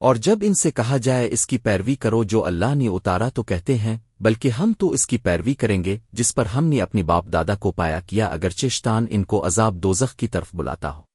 اور جب ان سے کہا جائے اس کی پیروی کرو جو اللہ نے اتارا تو کہتے ہیں، بلکہ ہم تو اس کی پیروی کریں گے، جس پر ہم نے اپنی باپ دادا کو پایا کیا اگر چشتان ان کو عذاب دوزخ کی طرف بلاتا ہو۔